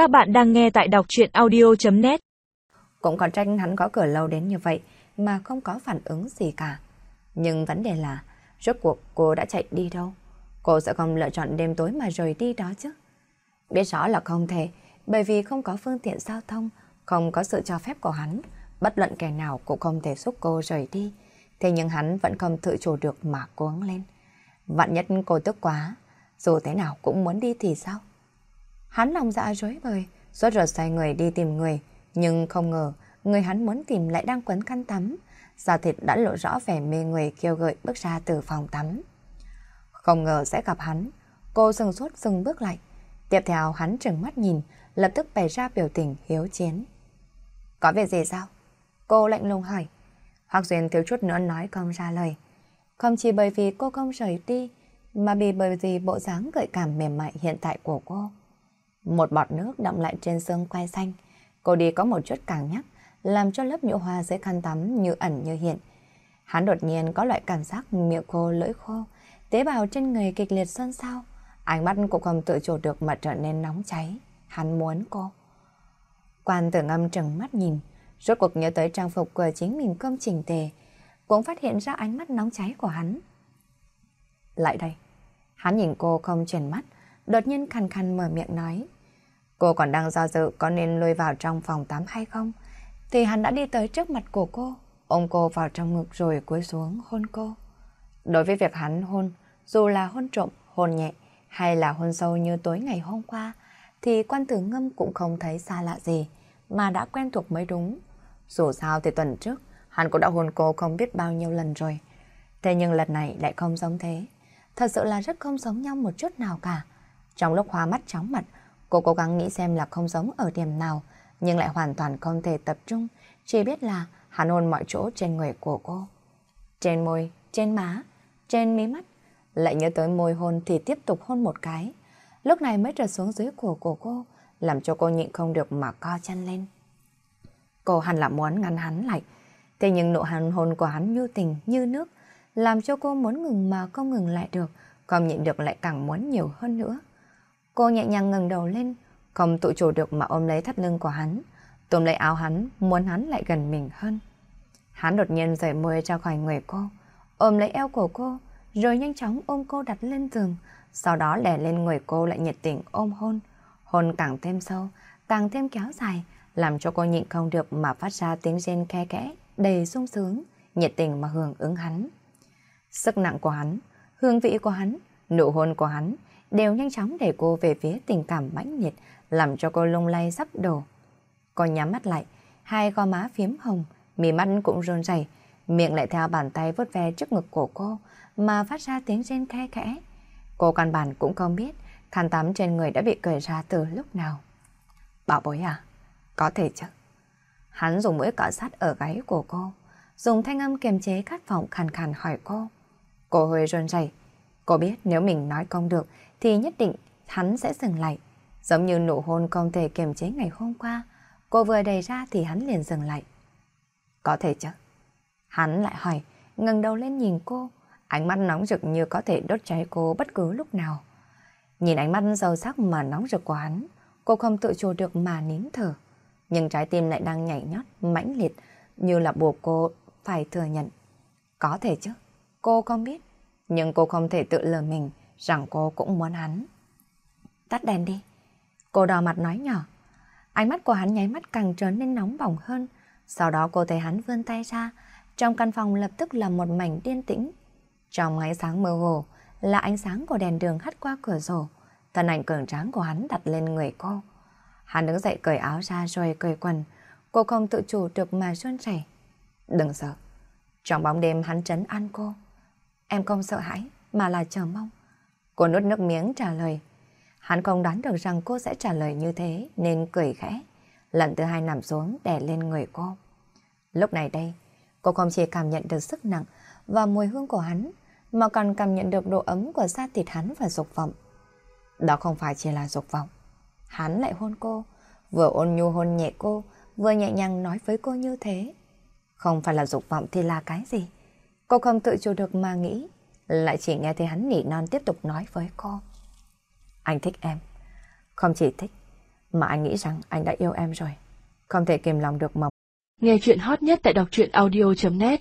Các bạn đang nghe tại đọc chuyện audio.net Cũng có tranh hắn có cửa lâu đến như vậy mà không có phản ứng gì cả. Nhưng vấn đề là, rốt cuộc cô đã chạy đi đâu? Cô sẽ không lựa chọn đêm tối mà rời đi đó chứ. Biết rõ là không thể, bởi vì không có phương tiện giao thông, không có sự cho phép của hắn, bất luận kẻ nào cũng không thể giúp cô rời đi. Thế nhưng hắn vẫn không tự chủ được mà cuống lên. Vạn nhất cô tức quá, dù thế nào cũng muốn đi thì sao? Hắn lòng dạ rối bời, suốt ruột xoay người đi tìm người, nhưng không ngờ người hắn muốn tìm lại đang quấn khăn tắm. Da thịt đã lộ rõ vẻ mê người kêu gợi bước ra từ phòng tắm. Không ngờ sẽ gặp hắn, cô dừng suốt dừng bước lại. Tiếp theo hắn trừng mắt nhìn, lập tức bày ra biểu tình hiếu chiến. Có việc gì sao? Cô lạnh lùng hỏi. Hoặc Duyên thiếu chút nữa nói không ra lời. Không chỉ bởi vì cô không rời đi, mà vì bởi vì bộ dáng gợi cảm mềm mại hiện tại của cô. Một bọt nước đậm lại trên xương quai xanh. Cô đi có một chút càng nhắc, làm cho lớp nhũ hoa dưới khăn tắm như ẩn như hiện. Hắn đột nhiên có loại cảm giác miệng khô lưỡi khô, tế bào trên người kịch liệt xôn xao. Ánh mắt cũng không tự chủ được mà trở nên nóng cháy. Hắn muốn cô. Quan tử ngâm trừng mắt nhìn, rốt cuộc nhớ tới trang phục của chính mình cơm chỉnh tề, cũng phát hiện ra ánh mắt nóng cháy của hắn. Lại đây. Hắn nhìn cô không chuyển mắt, đột nhiên khăn khăn mở miệng nói. Cô còn đang do dự có nên lôi vào trong phòng tắm hay không? Thì hắn đã đi tới trước mặt của cô, ôm cô vào trong ngực rồi cúi xuống hôn cô. Đối với việc hắn hôn, dù là hôn trộm, hôn nhẹ hay là hôn sâu như tối ngày hôm qua, thì quan tử ngâm cũng không thấy xa lạ gì, mà đã quen thuộc mới đúng. Dù sao thì tuần trước, hắn cũng đã hôn cô không biết bao nhiêu lần rồi. Thế nhưng lần này lại không giống thế. Thật sự là rất không giống nhau một chút nào cả. Trong lúc hoa mắt chóng mặt, cô cố gắng nghĩ xem là không giống ở điểm nào, nhưng lại hoàn toàn không thể tập trung, chỉ biết là hắn hôn mọi chỗ trên người của cô. Trên môi, trên má, trên mí mắt, lại nhớ tới môi hôn thì tiếp tục hôn một cái. Lúc này mới trượt xuống dưới cổ của cô, làm cho cô nhịn không được mà co chân lên. Cô hẳn là muốn ngăn hắn lại, thế nhưng nụ hàn hôn của hắn như tình, như nước, làm cho cô muốn ngừng mà không ngừng lại được, không nhịn được lại càng muốn nhiều hơn nữa. Cô nhẹ nhàng ngẩng đầu lên, không tự chủ được mà ôm lấy thắt lưng của hắn, tôm lấy áo hắn, muốn hắn lại gần mình hơn. Hắn đột nhiên rời môi ra khỏi người cô, ôm lấy eo của cô, rồi nhanh chóng ôm cô đặt lên giường, sau đó đè lên người cô lại nhiệt tình ôm hôn. Hôn càng thêm sâu, càng thêm kéo dài, làm cho cô nhịn không được mà phát ra tiếng rên khe kẽ, đầy sung sướng, nhiệt tình mà hưởng ứng hắn. Sức nặng của hắn, hương vị của hắn, nụ hôn của hắn đều nhanh chóng để cô về phía tình cảm mãnh liệt, làm cho cô lung lay sắp đổ. Cô nhắm mắt lại, hai gò má phím hồng, mì mắt cũng rôn rẩy, miệng lại theo bàn tay vuốt ve trước ngực của cô mà phát ra tiếng rên khe khẽ. Cô căn bản cũng không biết khăn tắm trên người đã bị cởi ra từ lúc nào. Bảo bối à? Có thể chứ. Hắn dùng mũi cọ sát ở gáy của cô, dùng thanh âm kiềm chế khát vọng khàn khàn hỏi cô. Cô hơi run rẩy. Cô biết nếu mình nói không được thì nhất định hắn sẽ dừng lại. Giống như nụ hôn không thể kiềm chế ngày hôm qua. Cô vừa đầy ra thì hắn liền dừng lại. Có thể chứ? Hắn lại hỏi, ngẩng đầu lên nhìn cô, ánh mắt nóng rực như có thể đốt cháy cô bất cứ lúc nào. Nhìn ánh mắt sâu sắc mà nóng rực của hắn, cô không tự chủ được mà nín thở. Nhưng trái tim lại đang nhảy nhót, mãnh liệt, như là buộc cô phải thừa nhận. Có thể chứ, cô không biết, nhưng cô không thể tự lừa mình rằng cô cũng muốn hắn. Tắt đèn đi. Cô đỏ mặt nói nhỏ. Ánh mắt của hắn nháy mắt càng trở nên nóng bỏng hơn. Sau đó cô thấy hắn vươn tay ra. Trong căn phòng lập tức là một mảnh điên tĩnh. Trong ánh sáng mơ hồ là ánh sáng của đèn đường hắt qua cửa sổ. Thân ảnh cường tráng của hắn đặt lên người cô. Hắn đứng dậy cởi áo ra rồi cởi quần. Cô không tự chủ được mà xuân chảy. Đừng sợ. Trong bóng đêm hắn trấn an cô. Em không sợ hãi, mà là chờ mong. Cô nuốt nước miếng trả lời. Hắn không đoán được rằng cô sẽ trả lời như thế nên cười khẽ. Lần thứ hai nằm xuống đè lên người cô. Lúc này đây, cô không chỉ cảm nhận được sức nặng và mùi hương của hắn, mà còn cảm nhận được độ ấm của da thịt hắn và dục vọng. Đó không phải chỉ là dục vọng. Hắn lại hôn cô, vừa ôn nhu hôn nhẹ cô, vừa nhẹ nhàng nói với cô như thế. Không phải là dục vọng thì là cái gì? Cô không tự chủ được mà nghĩ, lại chỉ nghe thấy hắn nỉ non tiếp tục nói với cô. Anh thích em. Không chỉ thích, mà anh nghĩ rằng anh đã yêu em rồi. Không thể kìm lòng được mà. Nghe chuyện hot nhất tại đọc truyện audio.net